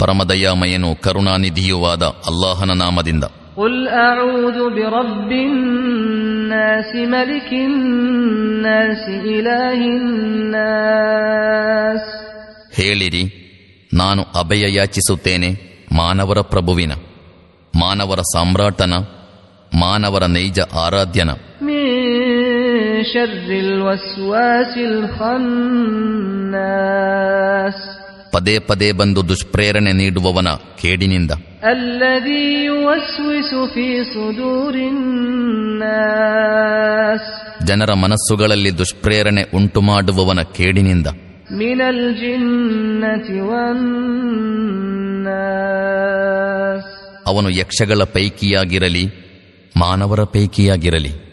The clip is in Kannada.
ಪರಮದಯಾಮಯನು ಕರುಣಾನಿಧಿಯುವಾದ ಅಲ್ಲಾಹನ ನಾಮದಿಂದ قل أعوذ برب الناس ملك الناس إله الناس ಹೇಳಿರಿ ನಾನು ಅಭಯ ಯಾಚಿಸುತ್ತೇನೆ ಮಾನವರ ಪ್ರಭುವಿನ ಮಾನವರ ಸಾಮ್ರಾಟನ ಮಾನವರ ನೈಜ ಆರಾಧ್ಯನ ಪದೇ ಪದೇ ಬಂದು ದುಷ್ಪ್ರೇರಣೆ ನೀಡುವವನ ಕೇಡಿನಿಂದ. ಜನರ ಮನಸ್ಸುಗಳಲ್ಲಿ ದುಷ್ಪ್ರೇರಣೆ ಉಂಟು ಮಾಡುವವನ ಕೇಡಿನಿಂದ ಮಿನಲ್ ಅವನು ಯಕ್ಷಗಳ ಪೈಕಿಯಾಗಿರಲಿ ಮಾನವರ ಪೈಕಿಯಾಗಿರಲಿ.